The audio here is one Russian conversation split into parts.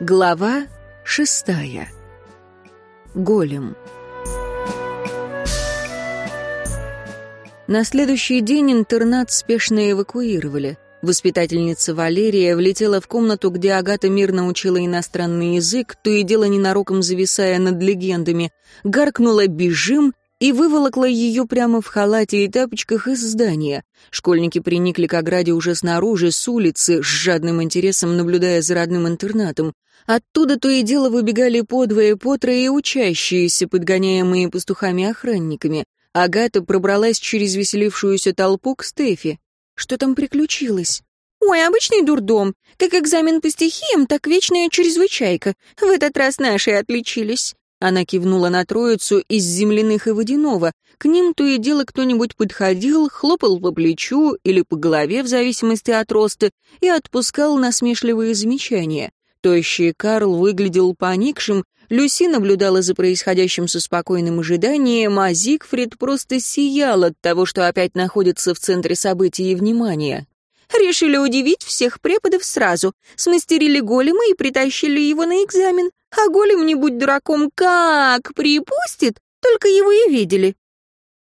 Глава шестая. Голем. На следующий день интернат спешно эвакуировали. Воспитательница Валерия влетела в комнату, где Агата мирно учила иностранный язык, то и дело ненароком зависая над легендами, гаркнула «бежим» и выволокла ее прямо в халате и тапочках из здания. Школьники приникли к ограде уже снаружи, с улицы, с жадным интересом наблюдая за родным интернатом. Оттуда то и дело выбегали подвое, потрое учащиеся, подгоняемые пастухами-охранниками. Агата пробралась через веселившуюся толпу к Стефи. Что там приключилось? «Ой, обычный дурдом. Как экзамен по стихиям, так вечная чрезвычайка. В этот раз наши отличились». Она кивнула на троицу из земляных и водяного. К ним то и дело кто-нибудь подходил, хлопал по плечу или по голове, в зависимости от роста, и отпускал насмешливые замечания. Тощий Карл выглядел поникшим, Люси наблюдала за происходящим со спокойным ожиданием, а Зигфрид просто сиял от того, что опять находится в центре событий и внимания. Решили удивить всех преподов сразу. Смастерили голема и притащили его на экзамен. А голем, не будь дураком, как припустит, только его и видели.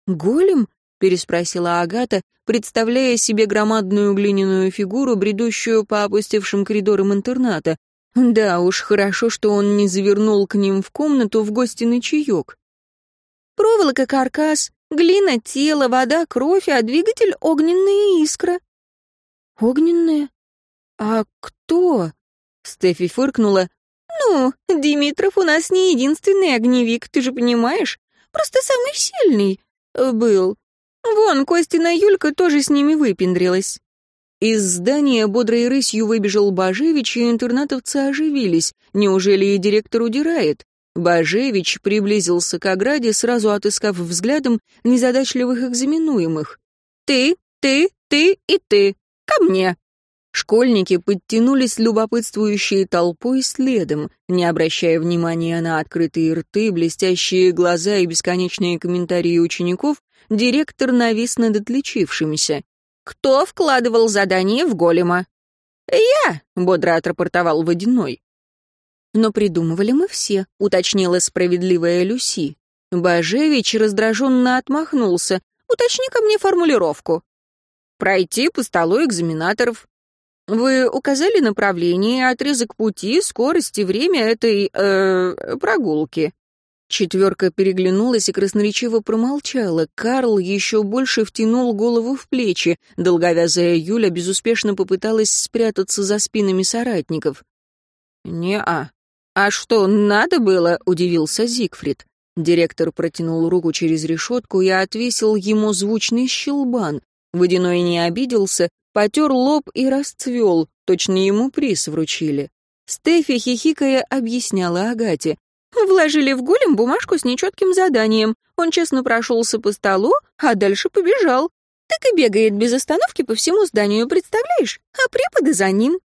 «Голем?» — переспросила Агата, представляя себе громадную глиняную фигуру, бредущую по опустевшим коридорам интерната. Да уж, хорошо, что он не завернул к ним в комнату в гости на чаек. Проволока, каркас, глина, тело, вода, кровь, а двигатель — огненная искра. Огненная? А кто? Стефи фыркнула. Ну, Димитров у нас не единственный огневик, ты же понимаешь? Просто самый сильный был. Вон, Костина Юлька тоже с ними выпендрилась. Из здания бодрой рысью выбежал Бажевич, и интернатовцы оживились. Неужели и директор удирает? Бажевич приблизился к ограде, сразу отыскав взглядом незадачливых экзаменуемых. «Ты, ты, ты и ты! Ко мне!» Школьники подтянулись любопытствующей толпой следом, не обращая внимания на открытые рты, блестящие глаза и бесконечные комментарии учеников, директор навис над отличившимся. Кто вкладывал задание в голема?» «Я», — бодро отрапортовал Водяной. «Но придумывали мы все», — уточнила справедливая Люси. Бажевич раздраженно отмахнулся. «Уточни ко мне формулировку». «Пройти по столу экзаменаторов». «Вы указали направление, отрезок пути, скорость и время этой, э, прогулки?» Четверка переглянулась и красноречиво промолчала. Карл еще больше втянул голову в плечи. Долговязая Юля безуспешно попыталась спрятаться за спинами соратников. «Не-а. А что, надо было?» — удивился Зигфрид. Директор протянул руку через решетку и отвесил ему звучный щелбан. Водяной не обиделся, потер лоб и расцвел, точно ему приз вручили. Стефи, хихикая, объясняла Агате. Вложили в голем бумажку с нечетким заданием. Он честно прошелся по столу, а дальше побежал. Так и бегает без остановки по всему зданию, представляешь? А преподы за ним.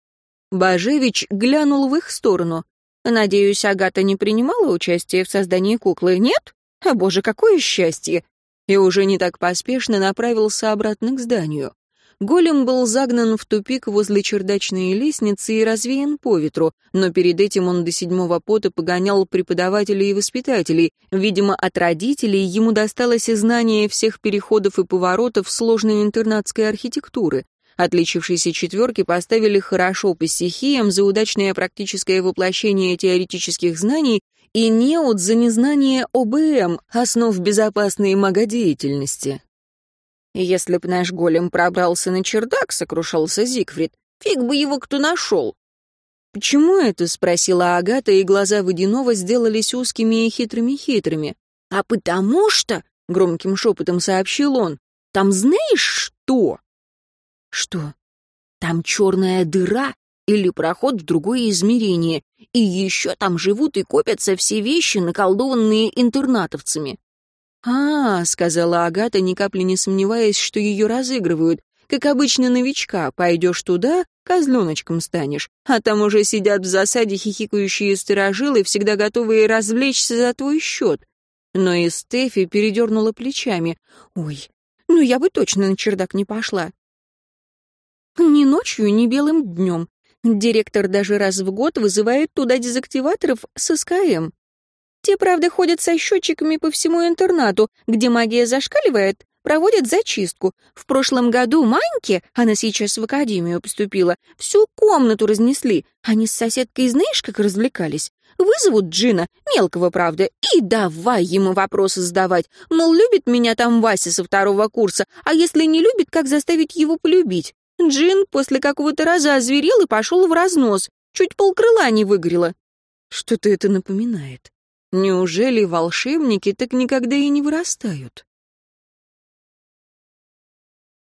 Бажевич глянул в их сторону. Надеюсь, Агата не принимала участие в создании куклы, нет? А боже, какое счастье! И уже не так поспешно направился обратно к зданию. Голем был загнан в тупик возле чердачной лестницы и развеян по ветру, но перед этим он до седьмого пота погонял преподавателей и воспитателей. Видимо, от родителей ему досталось и знание всех переходов и поворотов сложной интернатской архитектуры. Отличившиеся четверки поставили хорошо по стихиям за удачное практическое воплощение теоретических знаний и неуд за незнание ОБМ, основ безопасной магодеятельности. «Если б наш голем пробрался на чердак», — сокрушался Зигфрид, — «фиг бы его кто нашел». «Почему это?» — спросила Агата, и глаза Водянова сделались узкими и хитрыми-хитрыми. «А потому что», — громким шепотом сообщил он, — «там знаешь что?» «Что?» «Там черная дыра или проход в другое измерение, и еще там живут и копятся все вещи, наколдованные интернатовцами. «А, — сказала Агата, ни капли не сомневаясь, что ее разыгрывают, — как обычно новичка, пойдешь туда, козленочком станешь, а там уже сидят в засаде хихикающие сторожилы, всегда готовые развлечься за твой счет». Но и Стефи передернула плечами. «Ой, ну я бы точно на чердак не пошла». «Ни ночью, ни белым днем. Директор даже раз в год вызывает туда дезактиваторов с СКМ. Те, правда, ходят со счетчиками по всему интернату, где магия зашкаливает, проводят зачистку. В прошлом году Маньке, она сейчас в академию поступила, всю комнату разнесли. Они с соседкой знаешь, как развлекались? Вызовут Джина, мелкого, правда, и давай ему вопросы задавать. Мол, любит меня там Вася со второго курса, а если не любит, как заставить его полюбить? Джин после какого-то раза озверел и пошел в разнос. Чуть полкрыла не выгорело. Что-то это напоминает. Неужели волшебники так никогда и не вырастают?